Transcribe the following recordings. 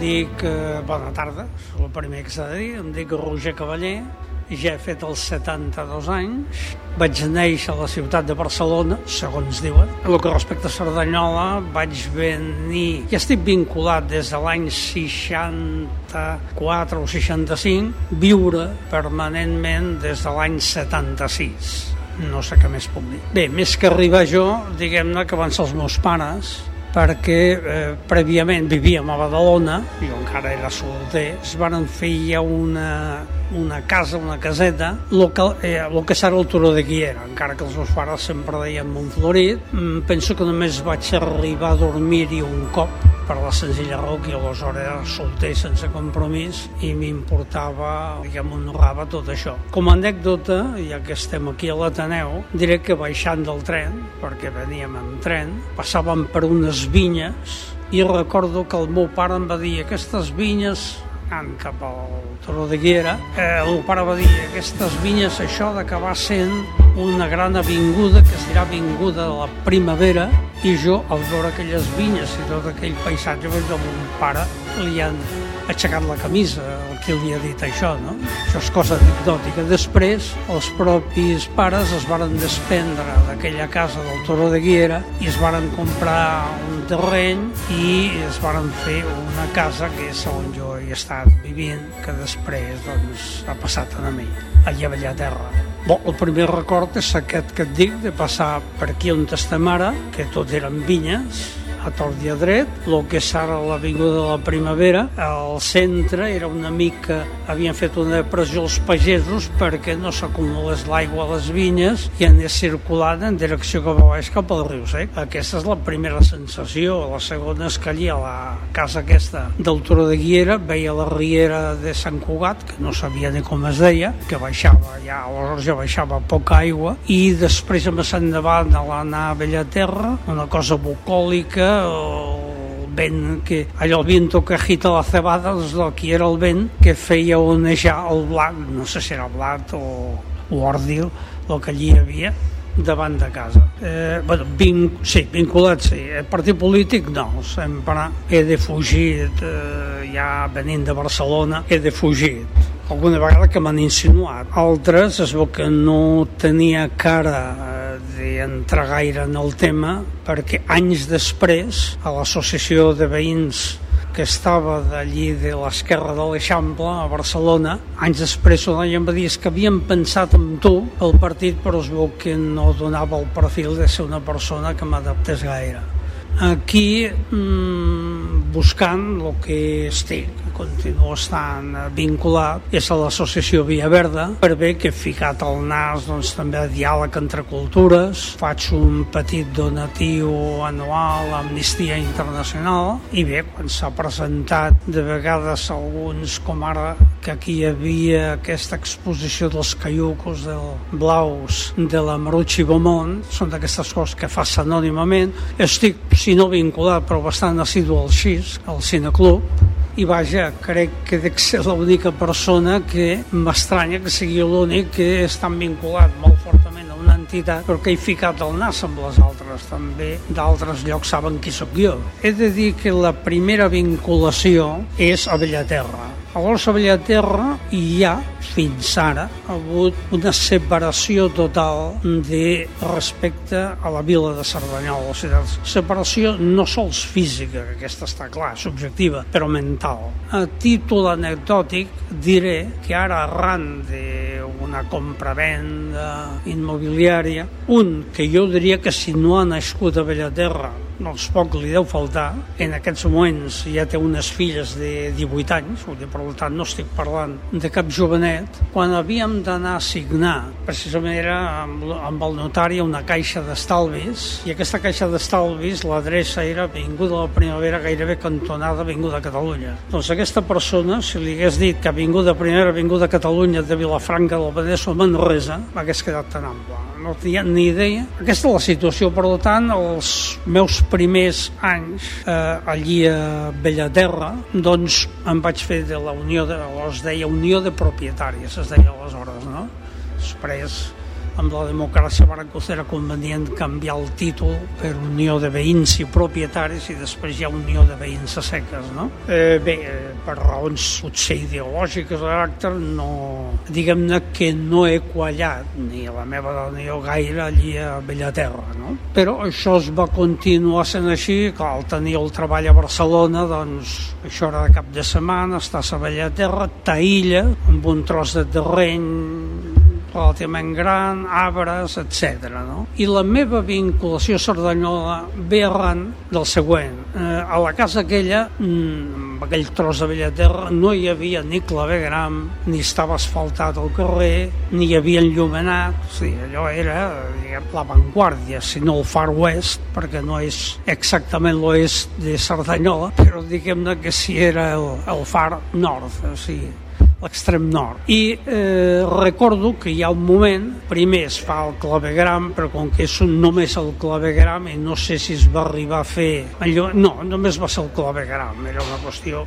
Dic... Eh, bona tarda, el primer que s'ha de dir. Em dic Roger Cavaller, ja he fet els 72 anys. Vaig néixer a la ciutat de Barcelona, segons diuen. El que respecta a Cerdanyola, vaig venir... Ja estic vinculat des de l'any 64 o 65, viure permanentment des de l'any 76 no sé què més puc dir. Bé, més que arribar jo, diguem-ne que van ser els meus pares, perquè eh, prèviament vivíem a Badalona, jo encara era solter, es van fer ja una, una casa, una caseta, el que, eh, lo que serà el Turó de Guiera, encara que els meus pares sempre deien Montflorit. Mm, penso que només vaig arribar a dormir-hi un cop, per la senzilla raó que aleshores era solter sense compromís i m'importava, diguem, honorava tot això. Com a anècdota, ja que estem aquí a l'Ateneu, diré que baixant del tren, perquè veníem en tren, passàvem per unes vinyes i recordo que el meu pare em va dir aquestes vinyes anant cap al Turó de Guiera, eh, el pare va dir aquestes vinyes això d'acabar sent una gran avinguda que es dirà avinguda de la primavera i jo al veure aquelles vinyes i tot aquell paisatge vaig dir mon pare li han aixecat la camisa el que li ha dit això, no? Això és cosa anecdòtica. Després, els propis pares es varen desprendre d'aquella casa del Toro de Guiera i es varen comprar un terreny i es varen fer una casa que és on jo he estat vivint, que després doncs, ha passat a mi, allà a Bellaterra. Bon, el primer record és aquest que et dic, de passar per aquí on estem ara, que tot eren vinyes, a tort i a dret, el que és ara l'Avinguda de la Primavera. Al centre era una mica... Havien fet una depressió als pagesos perquè no s'acumulés l'aigua a les vinyes i anés circulant en direcció cap a baix cap al riu sec. Aquesta és la primera sensació. La segona és que allí a la casa aquesta del Turó de Guiera veia la riera de Sant Cugat, que no sabia ni com es deia, que baixava ja, aleshores ja baixava poca aigua, i després més endavant a l'anar a Bellaterra, una cosa bucòlica, el vent que allò el viento que agita la cebada doncs aquí era el vent que feia onejar el blat no sé si era blat o, o òrdil el que allí hi havia davant de casa. Eh, bueno, vinc, sí, vinculat, sí. El partit polític, no. Sempre he defugit, eh, ja venint de Barcelona, he defugit. Alguna vegada que m'han insinuat. Altres es veu que no tenia cara d'entrar gaire en el tema perquè anys després a l'associació de veïns que estava d'allí de l'esquerra de l'Eixample a Barcelona anys després una em va dir que havien pensat en tu el partit però es veu que no donava el perfil de ser una persona que m'adaptés gaire aquí mmm, buscant el que estic continuo estant vinculat és a l'associació Via Verda per bé que he ficat el nas doncs, també a diàleg entre cultures. Faig un petit donatiu anual a Amnistia Internacional i bé, quan s'ha presentat de vegades alguns com ara que aquí hi havia aquesta exposició dels caiucos del blaus de la Marucci Beaumont. Són d'aquestes coses que fas anònimament. Estic, si no vinculat però bastant assidu al XIS, al Cineclub. I vaja, crec que dec ser l'única persona que m'estranya que sigui l'únic que està vinculat molt fortament a una entitat però que he ficat el nas amb les altres també d'altres llocs saben qui sóc jo. He de dir que la primera vinculació és a Bellaterra a l'Orsa Bellaterra hi ha, fins ara, ha hagut una separació total de respecte a la vila de Cerdanyola. O sigui, separació no sols física, que aquesta està clar, subjectiva, però mental. A títol anecdòtic diré que ara arran d'una compra-venda immobiliària, un que jo diria que si no ha nascut a Bellaterra doncs poc li deu faltar. En aquests moments ja té unes filles de 18 anys, vull dir, per tant no estic parlant de cap jovenet. Quan havíem d'anar a signar, precisament era amb, amb el notari una caixa d'estalvis, i aquesta caixa d'estalvis, l'adreça era Vinguda de la Primavera, gairebé cantonada Vinguda a Catalunya. Doncs aquesta persona, si li hagués dit que Vinguda Primera, Vinguda a Catalunya de Vilafranca del Penedès o Manresa, hagués quedat tan ample. No tenia ni idea. Aquesta és la situació, per tant, els meus primers anys eh, allí a Bellaterra, doncs em vaig fer de la Unió de, es deia Unió de Propietaris, es deia aleshores, no? Després amb la democràcia van considerar convenient canviar el títol per Unió de Veïns i Propietaris i després hi ha Unió de Veïns a seques, no? Eh, bé, eh, per raons potser ideològiques de caràcter, no, diguem-ne que no he quallat ni la meva dona gaire allí a Bellaterra, no? Però això es va continuar sent així, que al tenir el treball a Barcelona, doncs això era de cap de setmana, estàs a Bellaterra, t'aïlla amb un tros de terreny relativament gran, arbres, etc. No? I la meva vinculació a Cerdanyola ve arran del següent. Eh, a la casa aquella, mm, amb aquell tros de bella terra, no hi havia ni clavegram, ni estava asfaltat el carrer, ni hi havia enllumenat, o sigui, allò era diguem, l'avantguàrdia, si no el Far West, perquè no és exactament l'oest de Cerdanyola, però diguem-ne que si era el, el Far Nord, o sigui, l'extrem nord. I eh, recordo que hi ha un moment, primer es fa el clavegram, però com que és un, només el clavegram, i no sé si es va arribar a fer... Allò, no, només va ser el clavegram, era una qüestió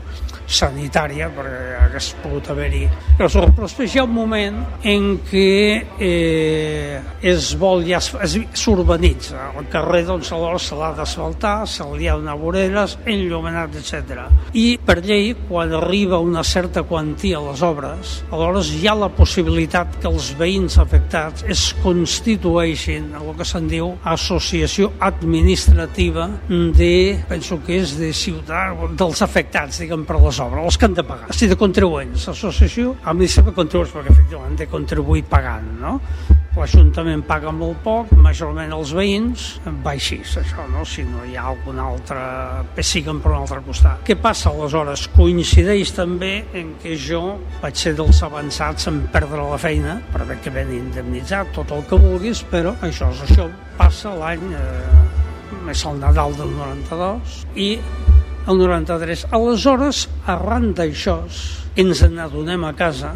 sanitària, perquè hagués pogut haver-hi... Però, després hi ha un moment en què eh, es vol ja s'urbanitza. El carrer, doncs, aleshores se l'ha d'asfaltar, se li ha donar voreres, enllumenat, etc. I per llei, quan arriba una certa quantia a les les obres, aleshores hi ha la possibilitat que els veïns afectats es constitueixin en el que se'n diu associació administrativa de, penso que és de ciutat, dels afectats, diguem, per les obres, els que han de pagar. O de contribuents, associació administrativa de contribuents, perquè efectivament han de contribuir pagant, no? l'Ajuntament paga molt poc, majorment els veïns, va així, això, no? si no hi ha algun altre pessiguen per un altre costat. Què passa aleshores? Coincideix també en que jo vaig ser dels avançats en perdre la feina, per haver que ben indemnitzat, tot el que vulguis, però això, això passa l'any, eh, és el Nadal del 92, i el 93. Aleshores, arran d'això, ens n'adonem a casa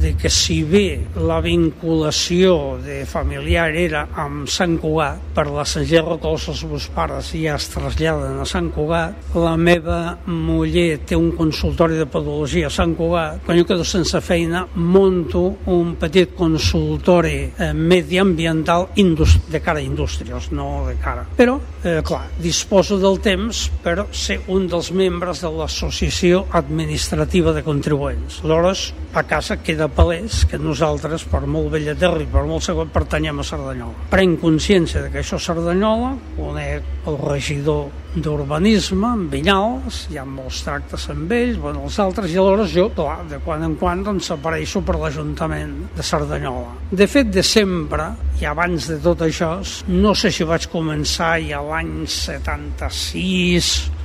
de que si bé la vinculació de familiar era amb Sant Cugat, per la senyera que els meus pares ja es traslladen a Sant Cugat, la meva muller té un consultori de pedologia a Sant Cugat, quan jo quedo sense feina, monto un petit consultori eh, mediambiental de cara a indústries, no de cara. Però, eh, clar, disposo del temps per ser un dels membres de l'associació administrativa de contribuents. Aleshores, a casa queda palès que nosaltres, per molt vella terra i per molt segon, pertanyem a Cerdanyola. Prenc consciència de que això és Cerdanyola, conec el regidor d'urbanisme, amb Vinyals, hi ha molts tractes amb ells, bueno, els altres, i aleshores jo, clar, de quan en quan, doncs apareixo per l'Ajuntament de Cerdanyola. De fet, de sempre, i abans de tot això, no sé si vaig començar ja l'any 76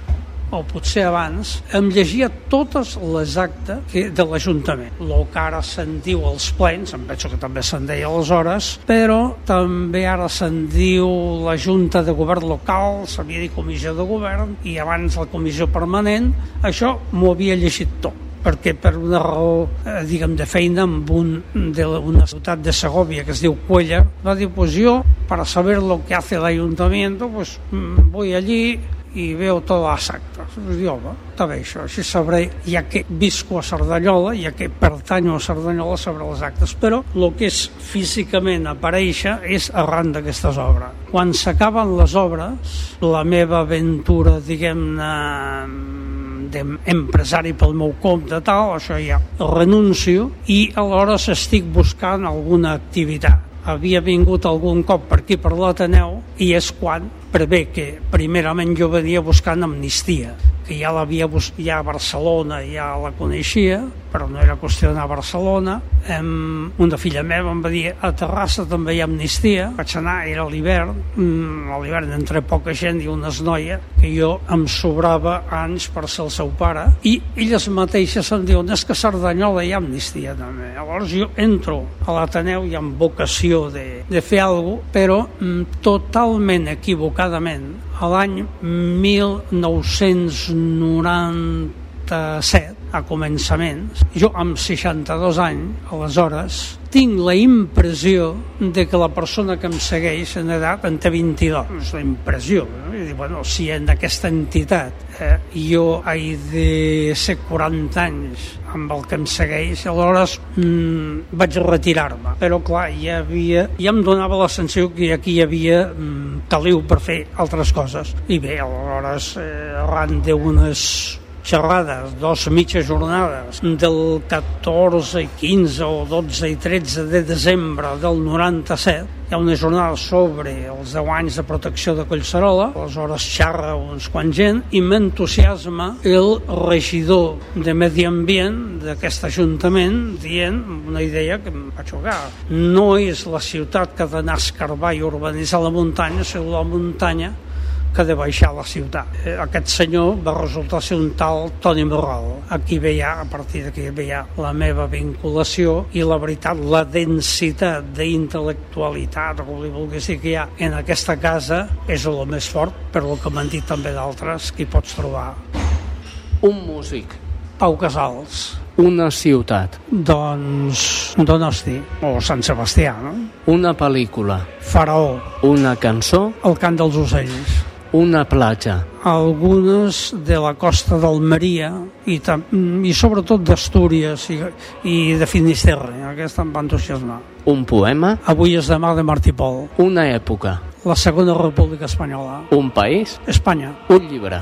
o potser abans, em llegia totes les actes de l'Ajuntament. El que ara se'n diu els plens, em penso que també se'n deia aleshores, però també ara se'n diu la Junta de Govern Local, s'havia dit Comissió de Govern, i abans la Comissió Permanent, això m'ho havia llegit tot perquè per una raó, eh, diguem, de feina amb un de una ciutat de Segovia que es diu Cuellar, va dir, pues yo, para saber lo que hace el ayuntamiento, pues mm, voy allí, i veu totes les actes. I diu, home, està bé això, així sabré, ja que visco a Cerdanyola, ja que pertanyo a Cerdanyola, sabré les actes. Però el que és físicament aparèixer és arran d'aquestes obres. Quan s'acaben les obres, la meva aventura, diguem-ne, d'empresari pel meu compte, tal, això ja renuncio i alhora estic buscant alguna activitat havia vingut algun cop per aquí per l'Ateneu i és quan prevé que primerament jo venia buscant amnistia que ja l'havia ja a Barcelona ja la coneixia però no era qüestió d'anar a Barcelona. Em, una filla meva em va dir a Terrassa també hi ha amnistia. Vaig anar, era l'hivern, mm, a l'hivern entre poca gent i unes noies, que jo em sobrava anys per ser el seu pare, i elles mateixes em diuen és que a Cerdanyola hi ha amnistia també. Llavors jo entro a l'Ateneu i amb vocació de, de fer alguna cosa, però mm, totalment equivocadament, l'any 1997, a començaments, jo amb 62 anys, aleshores, tinc la impressió de que la persona que em segueix en edat en té 22. És la impressió. No? I dic, bueno, si en aquesta entitat eh, jo he de ser 40 anys amb el que em segueix, aleshores mm, vaig retirar-me. Però clar, hi havia, ja em donava la sensació que aquí hi havia mm, caliu per fer altres coses. I bé, aleshores, eh, arran d'unes xerrades, dos mitges jornades del 14 i 15 o 12 i 13 de desembre del 97 hi ha una jornada sobre els 10 anys de protecció de Collserola, aleshores xerra uns quants gent i m'entusiasma el regidor de Medi Ambient d'aquest ajuntament dient una idea que em va xocar. No és la ciutat que ha d'anar a escarbar i urbanitzar la muntanya, sinó la muntanya que de baixar la ciutat. Eh, Aquest senyor va resultar ser un tal Toni Morral. Aquí veia, a partir d'aquí veia la meva vinculació i la veritat, la densitat d'intel·lectualitat, o com li vulguis dir que hi ha en aquesta casa, és el més fort, per lo que m'han dit també d'altres, que hi pots trobar. Un músic, Pau Casals, una ciutat, doncs Donosti, o Sant Sebastià, no? una pel·lícula, Faraó, una cançó, El cant dels ocells, una platja, algunes de la costa d'Almeria i, i sobretot d'Astúries i, i de Finisterre. Aquesta em va entusiasmar. un poema, Avui és demà de Martí Pol. una època, La Segona República Espanyola. un país, Espanya. un llibre,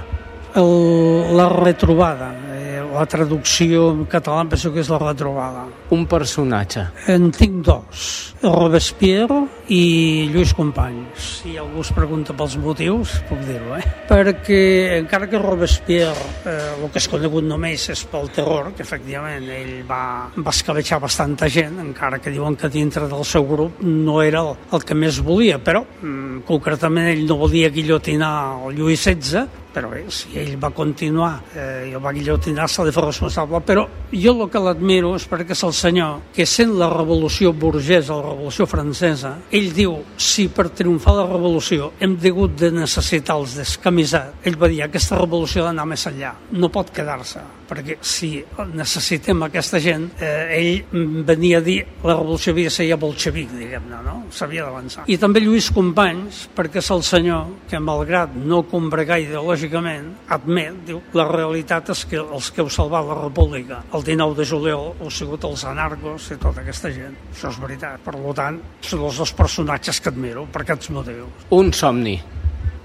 El, la retrobada. Eh, la traducció en català em penso que és la retrobada. un personatge, En tinc dos, Robespierre i Lluís Companys. Si algú es pregunta pels motius, puc dir-ho, eh? Perquè encara que Robespierre, eh, el que és conegut només és pel terror, que efectivament ell va, va escabetxar bastanta gent, encara que diuen que dintre del seu grup no era el, el que més volia, però mm, concretament ell no volia guillotinar el Lluís XVI, però bé, si ell va continuar eh, i el va guillotinar se li fa responsable però jo el que l'admiro és perquè és el senyor que sent la revolució burgesa, la revolució francesa ell diu, si per triomfar la revolució hem hagut de necessitar els descamisats, ell va dir aquesta revolució ha d'anar més enllà, no pot quedar-se perquè si necessitem aquesta gent eh, ell venia a dir la revolució havia de ser ja bolxevic diguem-ne, no? s'havia d'avançar i també Lluís Companys perquè és el senyor que malgrat no combregar ideològicament admet, diu, la realitat és que els que heu salvat la república el 19 de juliol heu sigut els anarcos i tota aquesta gent, això és veritat. Per tant, són els dos personatges que admiro per aquests motius. Un somni,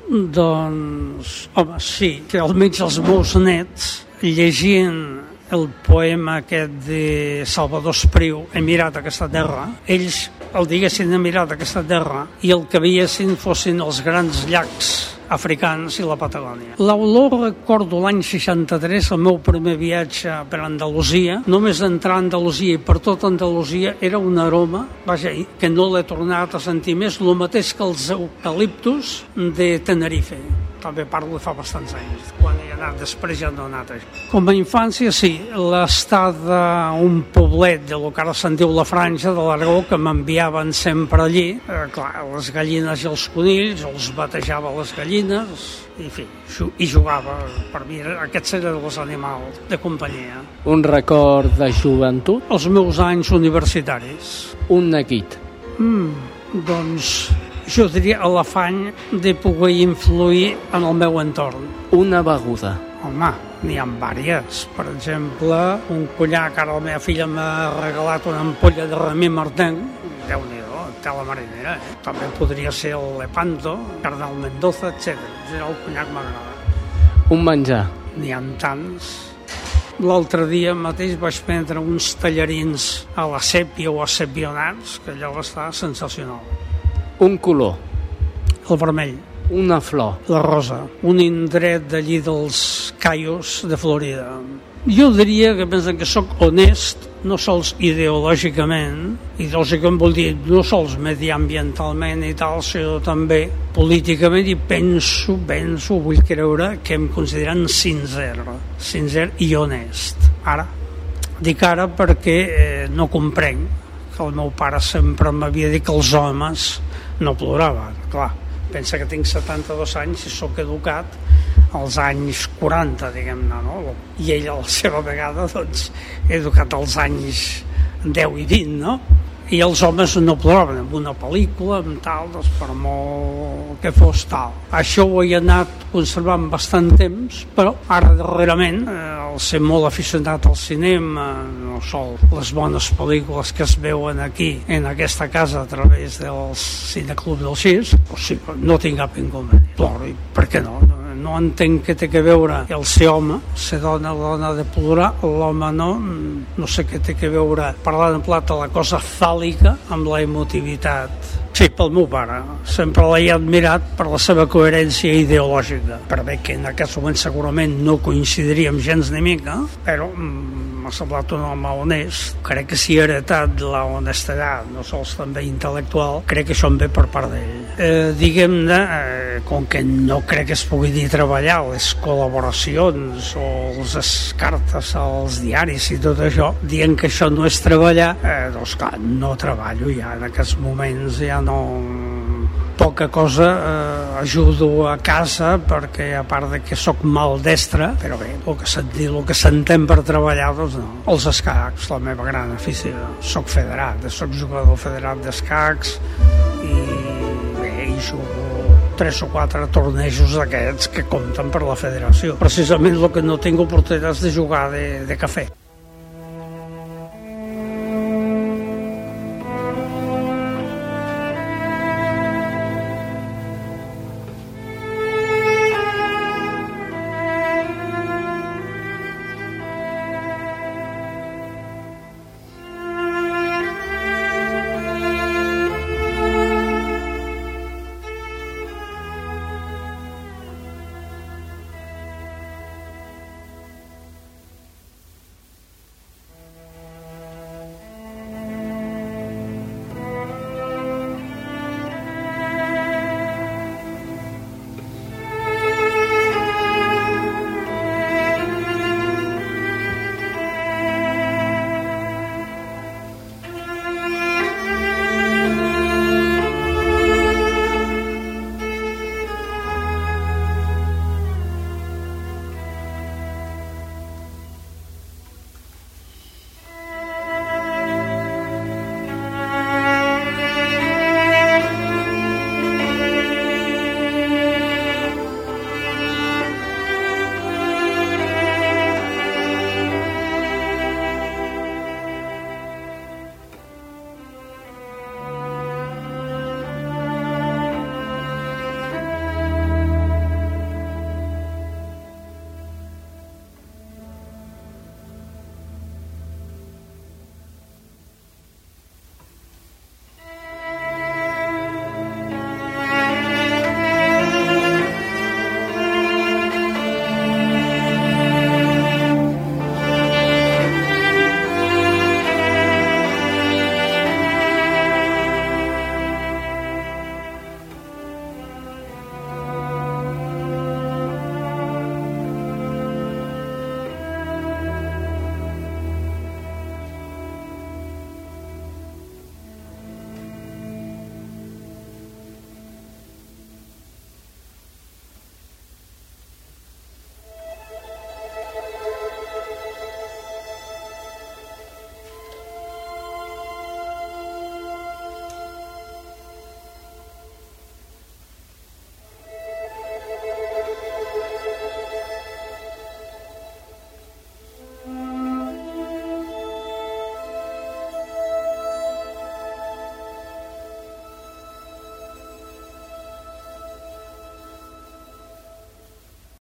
doncs, home, sí, que almenys els meus nets, llegint el poema aquest de Salvador Espriu, He mirat aquesta terra, ells el diguessin he mirat aquesta terra i el que veiessin fossin els grans llacs africans i la Patagònia. L'olor recordo l'any 63, el meu primer viatge per Andalusia. Només entrar a Andalusia i per tota Andalusia era un aroma, vaja, que no l'he tornat a sentir més, el mateix que els eucaliptus de Tenerife. També parlo de fa bastants anys. Quan anat després ja no he anat. Com a infància, sí, l'estada a un poblet de lo que ara se'n diu la Franja de l'Aragó, que m'enviaven sempre allí. Eh, clar, les gallines i els conills, els batejava les gallines, i en fi, i jugava. Per mi aquests eren els animals de companyia. un record de joventut, Els meus anys universitaris. un neguit, Mm, doncs jo diria l'afany de poder influir en el meu entorn. una beguda, Home, n'hi ha diverses. Per exemple, un collar que ara la meva filla m'ha regalat una ampolla de Remy Martin. déu nhi té la marinera. Eh? També podria ser el Lepanto, Cardinal Mendoza, etc. El conyac m'agrada. un menjar, N'hi ha tants. L'altre dia mateix vaig prendre uns tallarins a la sèpia o a sepionats, que allò està sensacional. Un color, El vermell. Una flor. La Rosa, un indret d'allí dels Caios de Florida. Jo diria que pensen que sóc honest, no sols ideològicament, ideològicament vol dir no sols mediambientalment i tal, sinó també políticament i penso, penso, vull creure que em consideren sincer, sincer i honest. Ara, dic ara perquè eh, no comprenc que el meu pare sempre m'havia dit que els homes no ploraven, clar, pensa que tinc 72 anys i sóc educat als anys 40, diguem-ne, no? I ell a la seva vegada, doncs, educat als anys 10 i 20, no? I els homes no ploraven amb una pel·lícula, amb tal, doncs, per molt que fos tal. Això ho he anat conservant bastant temps, però ara darrerament, eh, al ser molt aficionat al cinema, no sol les bones pel·lícules que es veuen aquí, en aquesta casa, a través del Cineclub del Sis, doncs sí, no tinc cap inconvenient. Ploro, per què no? no no entenc què té que veure el ser home, ser dona, la dona de plorar, l'home no, no sé què té que veure, parlant en plata, la cosa fàl·lica amb la emotivitat. Sí, pel meu pare. Sempre l'he admirat per la seva coherència ideològica. Per bé que en aquest moment segurament no coincidiríem gens ni mica, però mm, m'ha semblat un home honest. Crec que si he heretat la honestedat, no sols també intel·lectual, crec que això em ve per part d'ell. Eh, Diguem-ne, eh, com que no crec que es pugui dir treballar les col·laboracions o les cartes als diaris i tot això, dient que això no és treballar, eh, doncs clar, no treballo ja en aquests moments, ja no poca cosa eh, ajudo a casa perquè a part de que sóc maldestre però bé, el que se'n el que s'entén per treballar doncs no. Els escacs, la meva gran afició sóc federat, sóc jugador federat d'escacs i bé, i jugo tres o quatre tornejos d'aquests que compten per la federació. Precisament el que no tinc oportunitats de jugar de, de cafè.